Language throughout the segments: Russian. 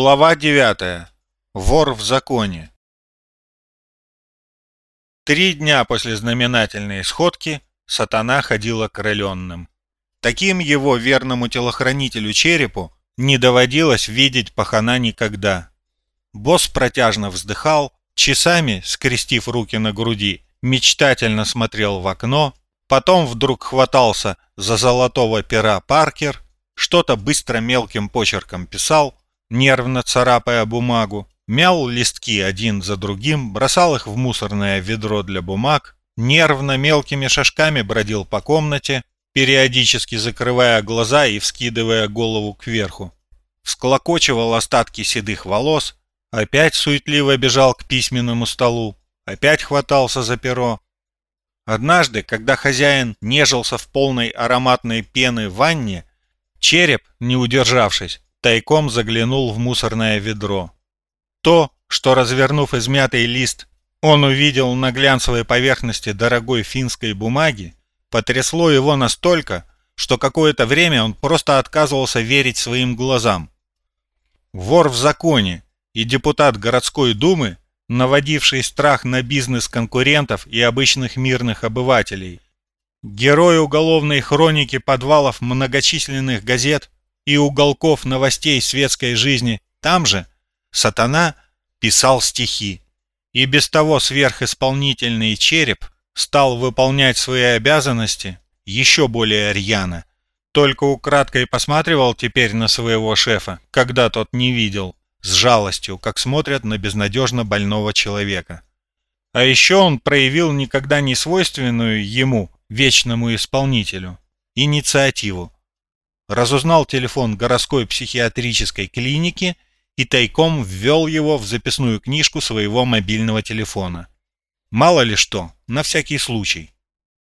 Глава 9. Вор в законе. Три дня после знаменательной сходки сатана ходил окрыленным. Таким его верному телохранителю черепу не доводилось видеть пахана никогда. Босс протяжно вздыхал, часами, скрестив руки на груди, мечтательно смотрел в окно, потом вдруг хватался за золотого пера Паркер, что-то быстро мелким почерком писал, нервно царапая бумагу, мял листки один за другим, бросал их в мусорное ведро для бумаг, нервно мелкими шажками бродил по комнате, периодически закрывая глаза и вскидывая голову кверху. Всклокочивал остатки седых волос, опять суетливо бежал к письменному столу, опять хватался за перо. Однажды, когда хозяин нежился в полной ароматной пены ванне, череп, не удержавшись, тайком заглянул в мусорное ведро. То, что, развернув измятый лист, он увидел на глянцевой поверхности дорогой финской бумаги, потрясло его настолько, что какое-то время он просто отказывался верить своим глазам. Вор в законе и депутат городской думы, наводивший страх на бизнес конкурентов и обычных мирных обывателей, герой уголовной хроники подвалов многочисленных газет – и уголков новостей светской жизни там же сатана писал стихи. И без того сверхисполнительный череп стал выполнять свои обязанности еще более рьяно. Только украдкой посматривал теперь на своего шефа, когда тот не видел, с жалостью, как смотрят на безнадежно больного человека. А еще он проявил никогда не свойственную ему, вечному исполнителю, инициативу разузнал телефон городской психиатрической клиники и тайком ввел его в записную книжку своего мобильного телефона. Мало ли что, на всякий случай.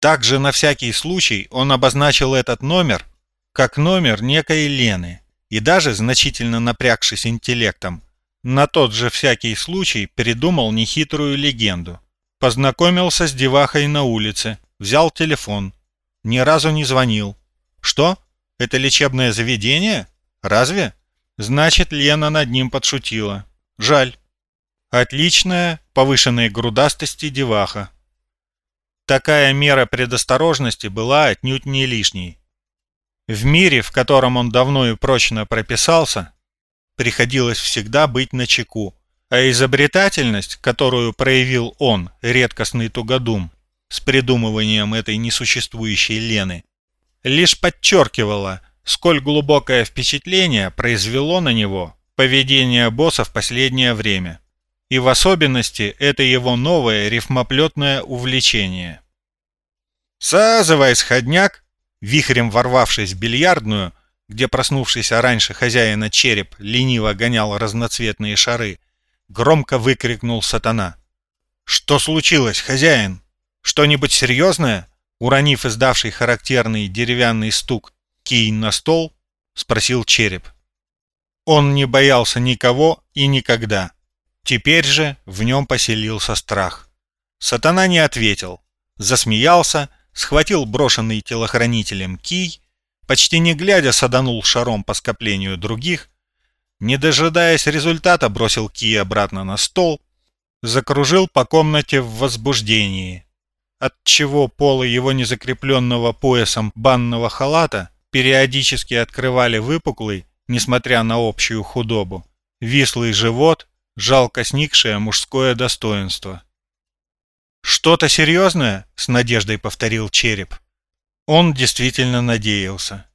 Также на всякий случай он обозначил этот номер как номер некой Лены и даже, значительно напрягшись интеллектом, на тот же всякий случай придумал нехитрую легенду. Познакомился с девахой на улице, взял телефон, ни разу не звонил. Что? Это лечебное заведение? Разве? Значит, Лена над ним подшутила. Жаль. Отличная, повышенной грудастости деваха. Такая мера предосторожности была отнюдь не лишней. В мире, в котором он давно и прочно прописался, приходилось всегда быть начеку, а изобретательность, которую проявил он, редкостный тугодум, с придумыванием этой несуществующей Лены, лишь подчеркивало, сколь глубокое впечатление произвело на него поведение босса в последнее время. И в особенности это его новое рифмоплетное увлечение. «Сазывай, сходняк!» Вихрем ворвавшись в бильярдную, где проснувшийся раньше хозяина череп лениво гонял разноцветные шары, громко выкрикнул сатана. «Что случилось, хозяин? Что-нибудь серьезное?» Уронив издавший характерный деревянный стук кий на стол, спросил череп. Он не боялся никого и никогда. Теперь же в нем поселился страх. Сатана не ответил, засмеялся, схватил брошенный телохранителем кий, почти не глядя саданул шаром по скоплению других, не дожидаясь результата бросил кий обратно на стол, закружил по комнате в возбуждении, отчего полы его незакрепленного поясом банного халата периодически открывали выпуклый, несмотря на общую худобу, вислый живот, жалко сникшее мужское достоинство. «Что-то серьезное?» — с надеждой повторил череп. Он действительно надеялся,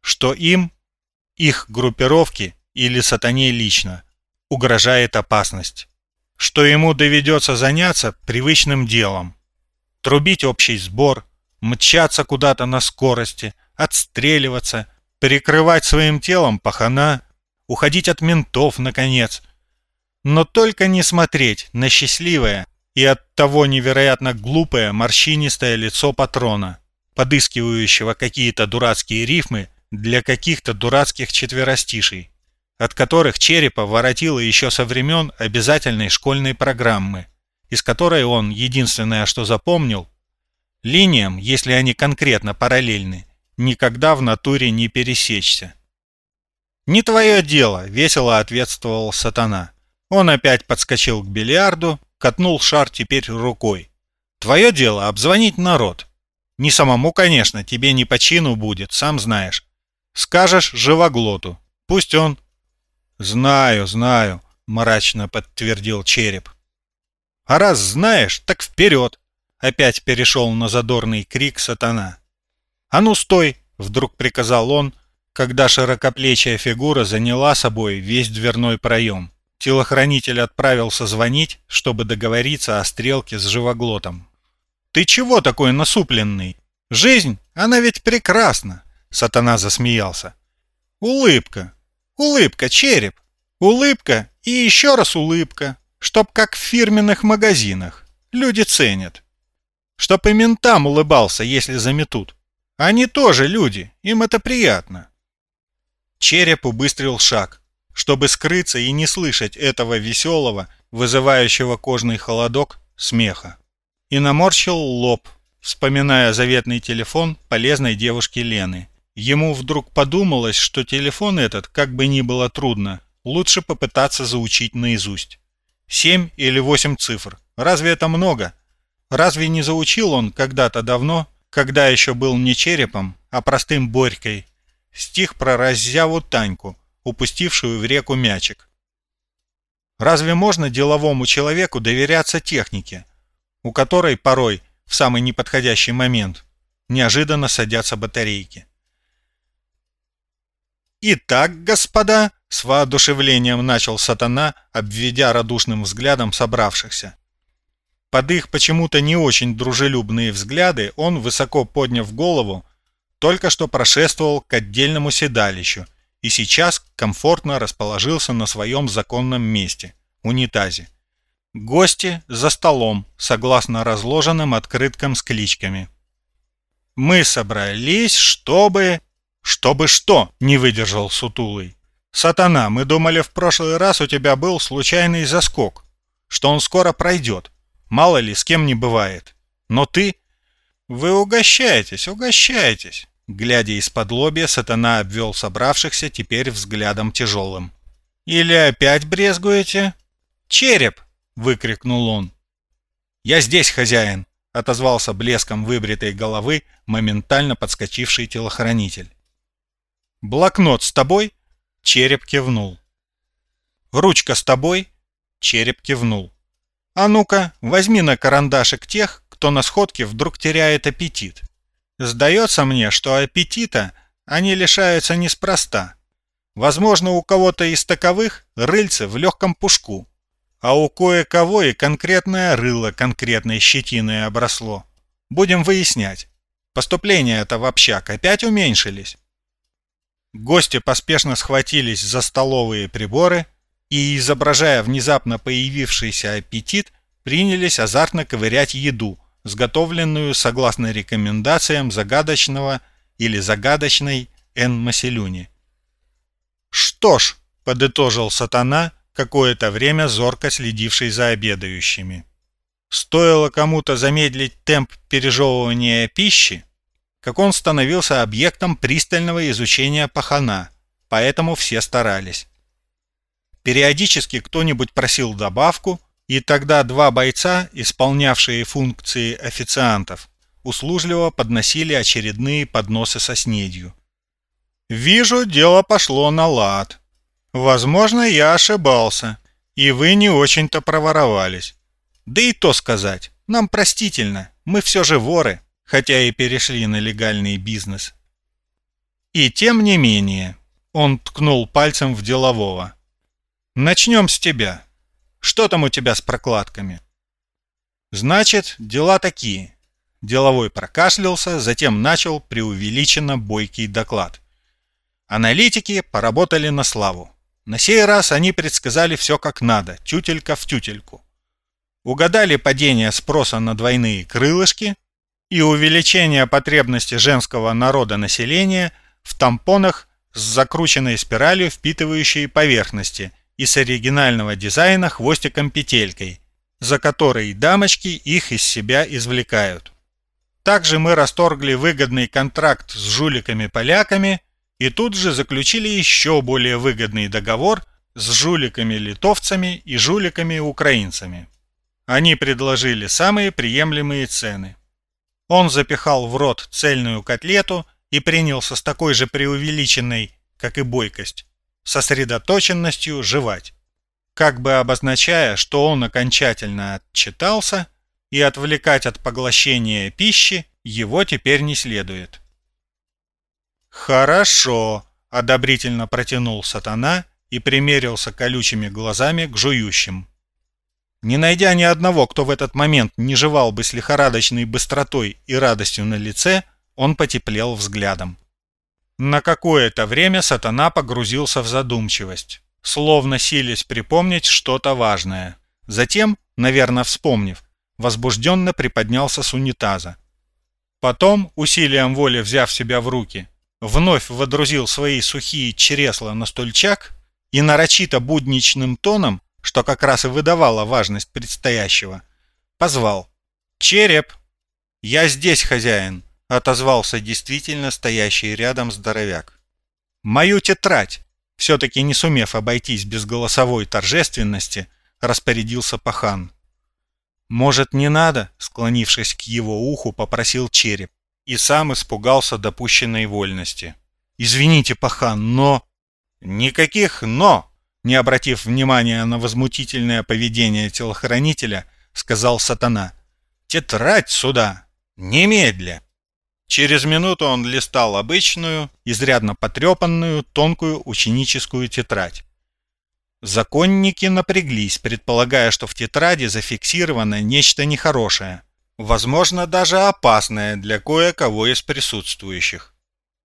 что им, их группировке или сатане лично, угрожает опасность, что ему доведется заняться привычным делом, трубить общий сбор, мчаться куда-то на скорости, отстреливаться, перекрывать своим телом пахана, уходить от ментов, наконец. Но только не смотреть на счастливое и от того невероятно глупое морщинистое лицо патрона, подыскивающего какие-то дурацкие рифмы для каких-то дурацких четверостишей, от которых черепа воротило еще со времен обязательной школьной программы из которой он единственное, что запомнил, линиям, если они конкретно параллельны, никогда в натуре не пересечься. «Не твое дело», — весело ответствовал сатана. Он опять подскочил к бильярду, катнул шар теперь рукой. «Твое дело — обзвонить народ. Не самому, конечно, тебе не по чину будет, сам знаешь. Скажешь живоглоту. Пусть он...» «Знаю, знаю», — мрачно подтвердил череп. «А раз знаешь, так вперед!» — опять перешел на задорный крик сатана. «А ну стой!» — вдруг приказал он, когда широкоплечья фигура заняла собой весь дверной проем. Телохранитель отправился звонить, чтобы договориться о стрелке с живоглотом. «Ты чего такой насупленный? Жизнь, она ведь прекрасна!» Сатана засмеялся. «Улыбка! Улыбка, череп! Улыбка и еще раз улыбка, чтоб как в фирменных магазинах. Люди ценят. Чтоб и ментам улыбался, если заметут. Они тоже люди, им это приятно. Череп убыстрил шаг, чтобы скрыться и не слышать этого веселого, вызывающего кожный холодок, смеха. И наморщил лоб, вспоминая заветный телефон полезной девушки Лены. Ему вдруг подумалось, что телефон этот, как бы ни было трудно, лучше попытаться заучить наизусть. Семь или восемь цифр. Разве это много? Разве не заучил он когда-то давно, когда еще был не черепом, а простым Борькой, Стих про раззяву Таньку, упустившую в реку мячик. Разве можно деловому человеку доверяться технике, у которой порой, в самый неподходящий момент, неожиданно садятся батарейки? «Итак, господа», — с воодушевлением начал сатана, обведя радушным взглядом собравшихся. Под их почему-то не очень дружелюбные взгляды он, высоко подняв голову, только что прошествовал к отдельному седалищу и сейчас комфортно расположился на своем законном месте – унитазе. Гости за столом, согласно разложенным открыткам с кличками. «Мы собрались, чтобы...» «Чтобы что?» – не выдержал Сутулый. «Сатана, мы думали, в прошлый раз у тебя был случайный заскок, что он скоро пройдет. Мало ли, с кем не бывает. Но ты...» «Вы угощаетесь, угощаетесь. Глядя из-под лобья, сатана обвел собравшихся теперь взглядом тяжелым. «Или опять брезгуете?» «Череп!» — выкрикнул он. «Я здесь, хозяин!» — отозвался блеском выбритой головы моментально подскочивший телохранитель. «Блокнот с тобой?» — череп кивнул. «Ручка с тобой?» — череп кивнул. «А ну-ка, возьми на карандашик тех, кто на сходке вдруг теряет аппетит». Сдается мне, что аппетита они лишаются неспроста. Возможно, у кого-то из таковых рыльце в легком пушку, а у кое-кого и конкретное рыло конкретной щетиной обросло. Будем выяснять. Поступления-то в общак опять уменьшились. Гости поспешно схватились за столовые приборы и, изображая внезапно появившийся аппетит, принялись азартно ковырять еду, сготовленную согласно рекомендациям загадочного или загадочной Н. Маселюни. «Что ж», — подытожил сатана, какое-то время зорко следивший за обедающими. Стоило кому-то замедлить темп пережевывания пищи, как он становился объектом пристального изучения пахана, поэтому все старались. Периодически кто-нибудь просил добавку, и тогда два бойца, исполнявшие функции официантов, услужливо подносили очередные подносы со снедью. «Вижу, дело пошло на лад. Возможно, я ошибался, и вы не очень-то проворовались. Да и то сказать, нам простительно, мы все же воры, хотя и перешли на легальный бизнес». И тем не менее, он ткнул пальцем в делового. «Начнем с тебя. Что там у тебя с прокладками? Значит, дела такие. Деловой прокашлялся, затем начал преувеличенно бойкий доклад. Аналитики поработали на славу. На сей раз они предсказали все как надо, тютелька в тютельку. Угадали падение спроса на двойные крылышки и увеличение потребности женского народа населения в тампонах с закрученной спиралью впитывающей поверхности – и с оригинального дизайна хвостиком-петелькой, за которой дамочки их из себя извлекают. Также мы расторгли выгодный контракт с жуликами-поляками и тут же заключили еще более выгодный договор с жуликами-литовцами и жуликами-украинцами. Они предложили самые приемлемые цены. Он запихал в рот цельную котлету и принялся с такой же преувеличенной, как и бойкость, сосредоточенностью жевать, как бы обозначая, что он окончательно отчитался и отвлекать от поглощения пищи его теперь не следует. «Хорошо», — одобрительно протянул сатана и примерился колючими глазами к жующим. Не найдя ни одного, кто в этот момент не жевал бы с лихорадочной быстротой и радостью на лице, он потеплел взглядом. На какое-то время сатана погрузился в задумчивость, словно силясь припомнить что-то важное. Затем, наверное, вспомнив, возбужденно приподнялся с унитаза. Потом, усилием воли взяв себя в руки, вновь водрузил свои сухие чресла на стульчак и нарочито будничным тоном что как раз и выдавало важность предстоящего, позвал. «Череп!» «Я здесь, хозяин!» — отозвался действительно стоящий рядом здоровяк. «Мою тетрадь!» Все-таки не сумев обойтись без голосовой торжественности, распорядился пахан. «Может, не надо?» — склонившись к его уху, попросил череп. И сам испугался допущенной вольности. «Извините, пахан, но...» «Никаких «но!» Не обратив внимания на возмутительное поведение телохранителя, сказал сатана. «Тетрадь сюда! Немедля!» Через минуту он листал обычную, изрядно потрепанную, тонкую ученическую тетрадь. Законники напряглись, предполагая, что в тетради зафиксировано нечто нехорошее, возможно, даже опасное для кое-кого из присутствующих.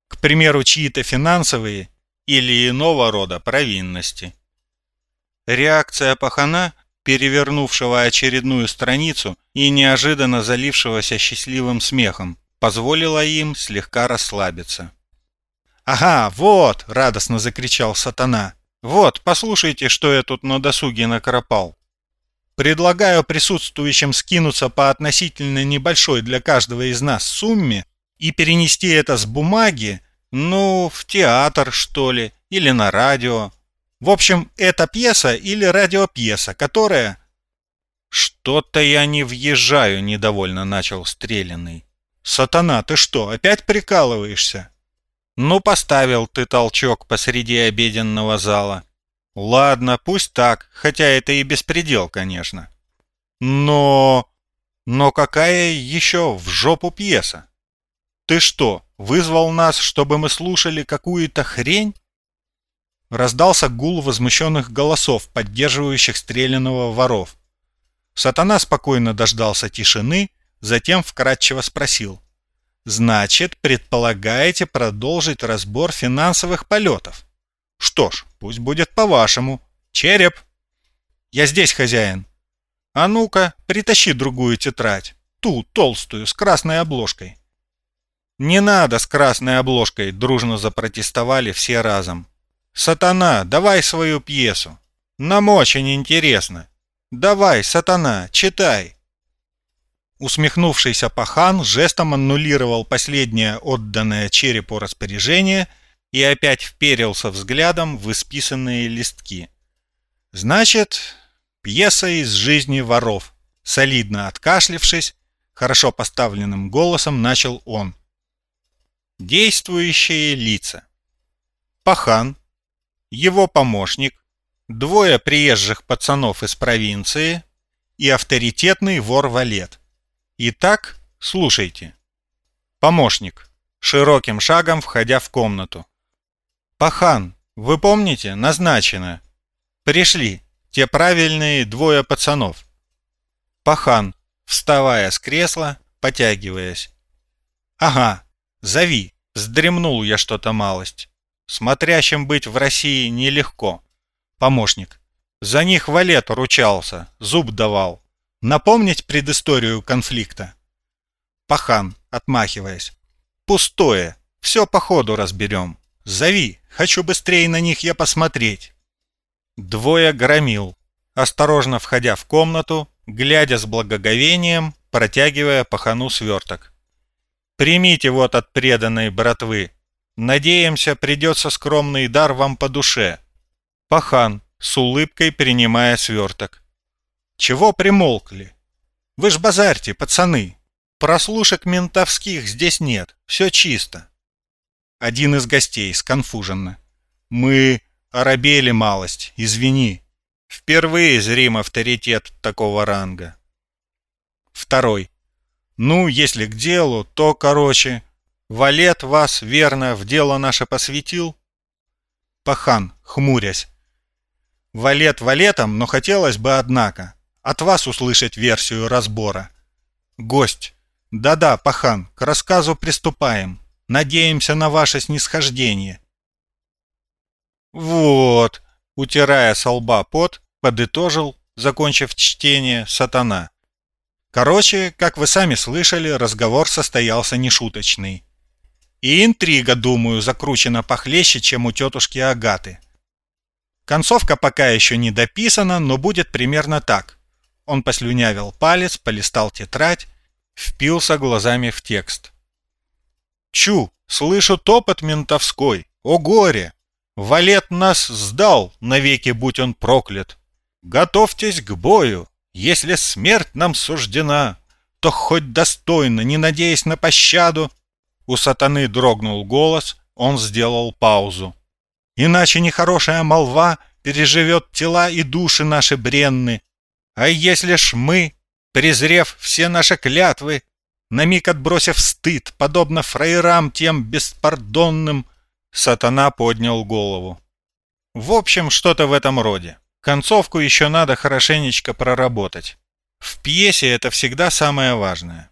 К примеру, чьи-то финансовые или иного рода провинности. Реакция пахана, перевернувшего очередную страницу и неожиданно залившегося счастливым смехом, позволила им слегка расслабиться. «Ага, вот!» — радостно закричал сатана. «Вот, послушайте, что я тут на досуге накропал. Предлагаю присутствующим скинуться по относительно небольшой для каждого из нас сумме и перенести это с бумаги, ну, в театр, что ли, или на радио, в общем, это пьеса или радиопьеса, которая... «Что-то я не въезжаю», — недовольно начал Стреляный. «Сатана, ты что, опять прикалываешься?» «Ну, поставил ты толчок посреди обеденного зала». «Ладно, пусть так, хотя это и беспредел, конечно». «Но... но какая еще в жопу пьеса? Ты что, вызвал нас, чтобы мы слушали какую-то хрень?» Раздался гул возмущенных голосов, поддерживающих стрелянного воров. Сатана спокойно дождался тишины, затем вкратчиво спросил. «Значит, предполагаете продолжить разбор финансовых полетов? Что ж, пусть будет по-вашему. Череп!» «Я здесь, хозяин!» «А ну-ка, притащи другую тетрадь, ту, толстую, с красной обложкой». «Не надо с красной обложкой!» — дружно запротестовали все разом. «Сатана, давай свою пьесу. Нам очень интересно. Давай, сатана, читай». Усмехнувшийся пахан жестом аннулировал последнее отданное черепу распоряжение и опять вперился взглядом в исписанные листки. «Значит, пьеса из жизни воров», солидно откашлившись, хорошо поставленным голосом начал он. Действующие лица. Пахан, его помощник, двое приезжих пацанов из провинции и авторитетный вор-валет. Итак, слушайте. Помощник, широким шагом входя в комнату. «Пахан, вы помните, назначено. Пришли, те правильные двое пацанов». Пахан, вставая с кресла, потягиваясь. «Ага, зови, вздремнул я что-то малость». Смотрящим быть в России нелегко. Помощник. За них валет ручался, зуб давал. Напомнить предысторию конфликта? Пахан, отмахиваясь. Пустое. Все по ходу разберем. Зови. Хочу быстрее на них я посмотреть. Двое громил. Осторожно входя в комнату, глядя с благоговением, протягивая пахану сверток. «Примите вот от преданной братвы. Надеемся, придется скромный дар вам по душе. Пахан, с улыбкой принимая сверток. Чего примолкли? Вы ж базарьте, пацаны. Прослушек ментовских здесь нет, все чисто. Один из гостей, сконфуженно. Мы оробели малость, извини. Впервые зрим авторитет такого ранга. Второй. Ну, если к делу, то, короче, Валет вас, верно, в дело наше посвятил? Пахан, хмурясь. Валет валетом, но хотелось бы, однако, от вас услышать версию разбора. Гость. Да-да, Пахан, к рассказу приступаем. Надеемся на ваше снисхождение. Вот, утирая со лба пот, подытожил, закончив чтение, сатана. Короче, как вы сами слышали, разговор состоялся нешуточный. И интрига, думаю, закручена похлеще, чем у тетушки Агаты. Концовка пока еще не дописана, но будет примерно так. Он послюнявил палец, полистал тетрадь, впился глазами в текст. «Чу, слышу топот ментовской! О горе! Валет нас сдал, навеки будь он проклят! Готовьтесь к бою! Если смерть нам суждена, то хоть достойно, не надеясь на пощаду, у сатаны дрогнул голос, он сделал паузу. «Иначе нехорошая молва переживет тела и души наши бренны. А если ж мы, презрев все наши клятвы, на миг отбросив стыд, подобно фраерам тем беспардонным, сатана поднял голову. В общем, что-то в этом роде. Концовку еще надо хорошенечко проработать. В пьесе это всегда самое важное.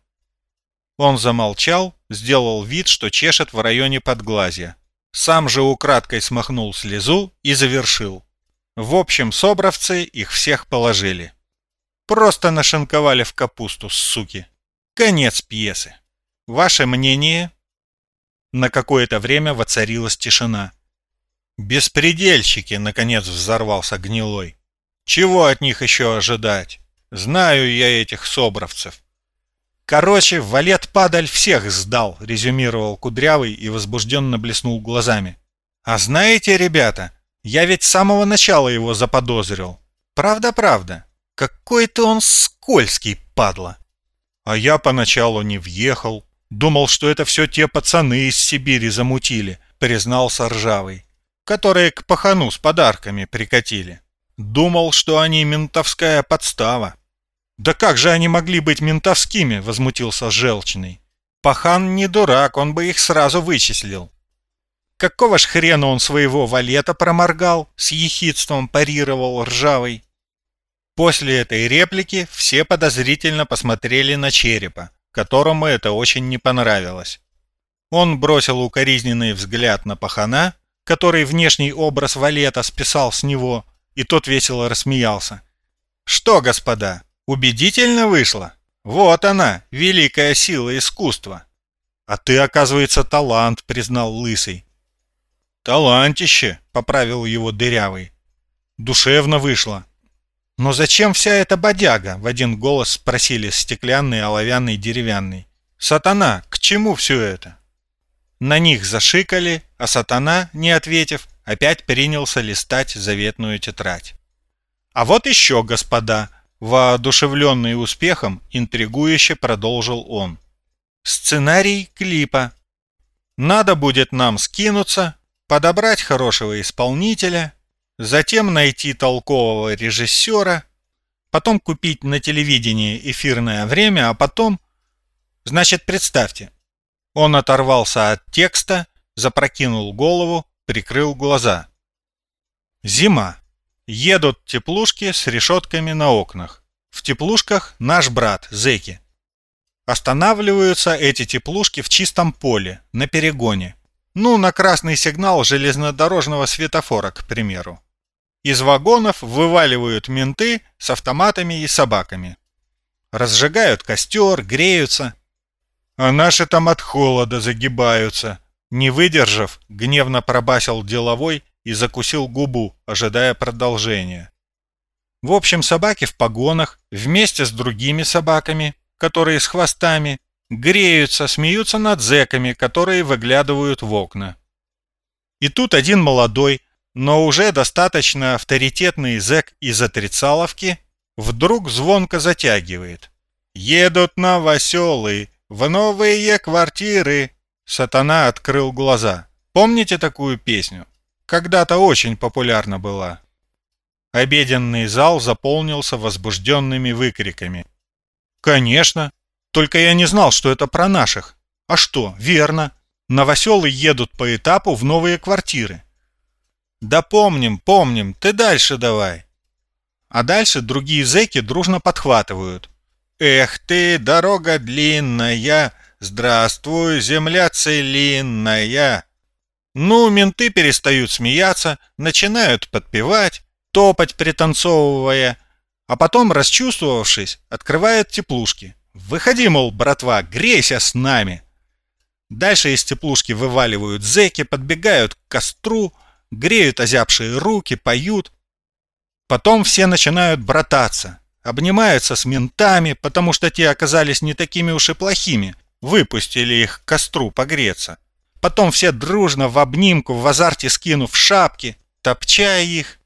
Он замолчал, сделал вид, что чешет в районе подглазья. Сам же украдкой смахнул слезу и завершил. В общем, собравцы их всех положили. Просто нашинковали в капусту, суки. Конец пьесы. Ваше мнение? На какое-то время воцарилась тишина. «Беспредельщики!» — наконец взорвался гнилой. «Чего от них еще ожидать? Знаю я этих собравцев. «Короче, валет падаль всех сдал», — резюмировал Кудрявый и возбужденно блеснул глазами. «А знаете, ребята, я ведь с самого начала его заподозрил. Правда-правда. Какой-то он скользкий, падла». А я поначалу не въехал. Думал, что это все те пацаны из Сибири замутили, признался Ржавый, которые к пахану с подарками прикатили. Думал, что они ментовская подстава. «Да как же они могли быть ментовскими?» — возмутился Желчный. «Пахан не дурак, он бы их сразу вычислил». «Какого ж хрена он своего валета проморгал?» — с ехидством парировал Ржавый. После этой реплики все подозрительно посмотрели на черепа, которому это очень не понравилось. Он бросил укоризненный взгляд на пахана, который внешний образ валета списал с него, и тот весело рассмеялся. «Что, господа, Убедительно вышло. Вот она, великая сила искусства. А ты, оказывается, талант, признал Лысый. Талантище, поправил его Дырявый. Душевно вышло. Но зачем вся эта бодяга? В один голос спросили стеклянный, оловянный, деревянный. Сатана, к чему все это? На них зашикали, а сатана, не ответив, опять принялся листать заветную тетрадь. А вот еще, господа, Воодушевленный успехом, интригующе продолжил он. Сценарий клипа. Надо будет нам скинуться, подобрать хорошего исполнителя, затем найти толкового режиссера, потом купить на телевидении эфирное время, а потом... Значит, представьте. Он оторвался от текста, запрокинул голову, прикрыл глаза. Зима. Едут теплушки с решетками на окнах. В теплушках наш брат, зэки. Останавливаются эти теплушки в чистом поле, на перегоне. Ну, на красный сигнал железнодорожного светофора, к примеру. Из вагонов вываливают менты с автоматами и собаками. Разжигают костер, греются. А наши там от холода загибаются. Не выдержав, гневно пробасил деловой и закусил губу, ожидая продолжения. В общем, собаки в погонах, вместе с другими собаками, которые с хвостами, греются, смеются над зэками, которые выглядывают в окна. И тут один молодой, но уже достаточно авторитетный зэк из отрицаловки вдруг звонко затягивает. «Едут новоселы в новые квартиры!» Сатана открыл глаза. Помните такую песню? Когда-то очень популярна была. Обеденный зал заполнился возбужденными выкриками. «Конечно! Только я не знал, что это про наших. А что, верно. Новоселы едут по этапу в новые квартиры. Да помним, помним, ты дальше давай. А дальше другие зэки дружно подхватывают. Эх ты, дорога длинная, здравствуй, земля целинная. Ну, менты перестают смеяться, начинают подпевать, топать пританцовывая, а потом, расчувствовавшись, открывают теплушки. Выходи, мол, братва, грейся с нами. Дальше из теплушки вываливают зэки, подбегают к костру, греют озябшие руки, поют. Потом все начинают брататься, обнимаются с ментами, потому что те оказались не такими уж и плохими, выпустили их к костру погреться. Потом все дружно в обнимку, в азарте скинув шапки, топча их,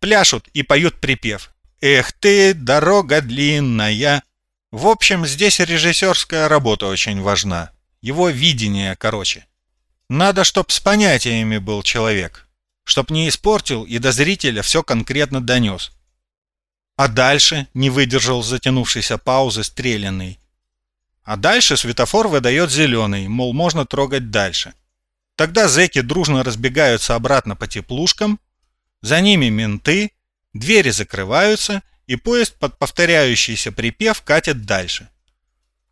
пляшут и поют припев. «Эх ты, дорога длинная!» В общем, здесь режиссерская работа очень важна. Его видение, короче. Надо, чтоб с понятиями был человек. Чтоб не испортил и до зрителя все конкретно донес. А дальше не выдержал затянувшейся паузы стрелянный. А дальше светофор выдает зеленый, мол, можно трогать дальше. Тогда зэки дружно разбегаются обратно по теплушкам, за ними менты, двери закрываются, и поезд под повторяющийся припев катит дальше.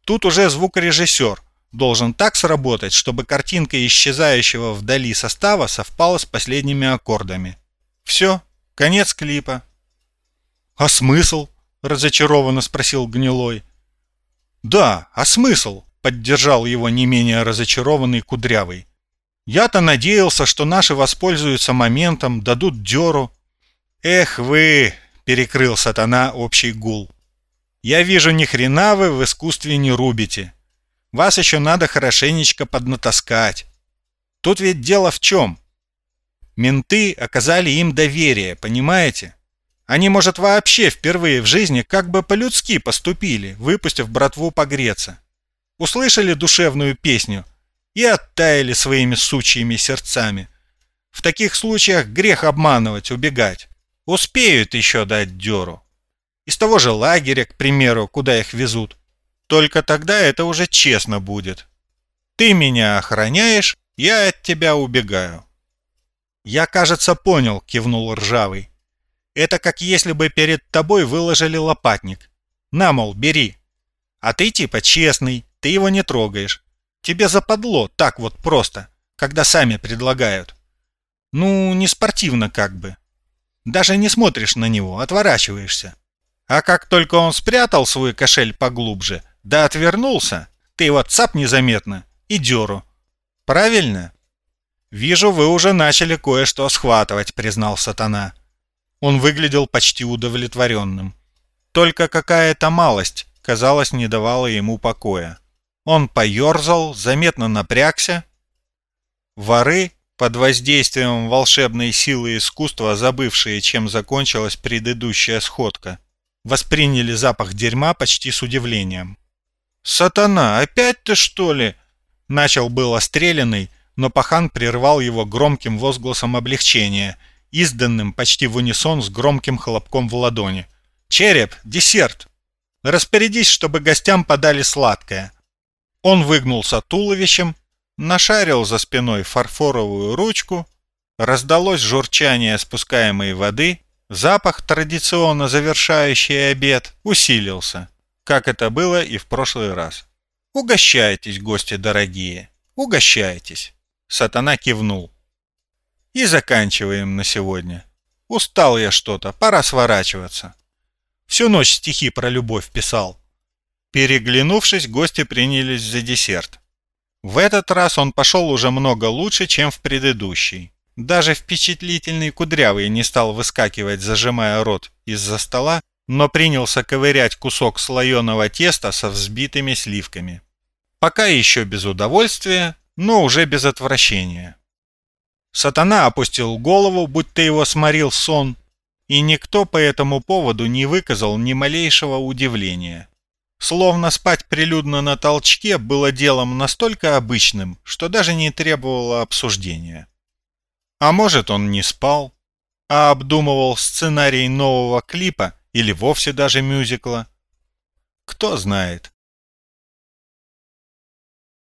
Тут уже звукорежиссер должен так сработать, чтобы картинка исчезающего вдали состава совпала с последними аккордами. Все, конец клипа. «А смысл?» – разочарованно спросил Гнилой. «Да, а смысл?» – поддержал его не менее разочарованный Кудрявый. Я-то надеялся, что наши воспользуются моментом, дадут дёру. Эх вы, перекрыл сатана общий гул. Я вижу, ни хрена вы в искусстве не рубите. Вас еще надо хорошенечко поднатаскать. Тут ведь дело в чем? Менты оказали им доверие, понимаете? Они, может, вообще впервые в жизни как бы по-людски поступили, выпустив братву погреться. Услышали душевную песню – и оттаяли своими сучьими сердцами. В таких случаях грех обманывать, убегать. Успеют еще дать дёру. Из того же лагеря, к примеру, куда их везут. Только тогда это уже честно будет. Ты меня охраняешь, я от тебя убегаю. Я, кажется, понял, кивнул Ржавый. Это как если бы перед тобой выложили лопатник. На, мол, бери. А ты типа честный, ты его не трогаешь. Тебе западло так вот просто, когда сами предлагают. Ну, не спортивно как бы. Даже не смотришь на него, отворачиваешься. А как только он спрятал свой кошель поглубже, да отвернулся, ты его цап незаметно и дёру. Правильно? Вижу, вы уже начали кое-что схватывать, признал сатана. Он выглядел почти удовлетворенным. Только какая-то малость, казалось, не давала ему покоя. Он поерзал, заметно напрягся. Воры, под воздействием волшебной силы искусства, забывшие, чем закончилась предыдущая сходка, восприняли запах дерьма почти с удивлением. «Сатана, опять ты что ли?» Начал был стрелянный, но пахан прервал его громким возгласом облегчения, изданным почти в унисон с громким хлопком в ладони. «Череп, десерт! Распорядись, чтобы гостям подали сладкое!» Он выгнулся туловищем, нашарил за спиной фарфоровую ручку, раздалось журчание спускаемой воды, запах, традиционно завершающий обед, усилился, как это было и в прошлый раз. «Угощайтесь, гости дорогие, угощайтесь!» Сатана кивнул. «И заканчиваем на сегодня. Устал я что-то, пора сворачиваться. Всю ночь стихи про любовь писал. Переглянувшись, гости принялись за десерт. В этот раз он пошел уже много лучше, чем в предыдущий. Даже впечатлительный кудрявый не стал выскакивать, зажимая рот из-за стола, но принялся ковырять кусок слоеного теста со взбитыми сливками. Пока еще без удовольствия, но уже без отвращения. Сатана опустил голову, будто его сморил сон, и никто по этому поводу не выказал ни малейшего удивления. Словно спать прилюдно на толчке было делом настолько обычным, что даже не требовало обсуждения. А может, он не спал, а обдумывал сценарий нового клипа или вовсе даже мюзикла. Кто знает.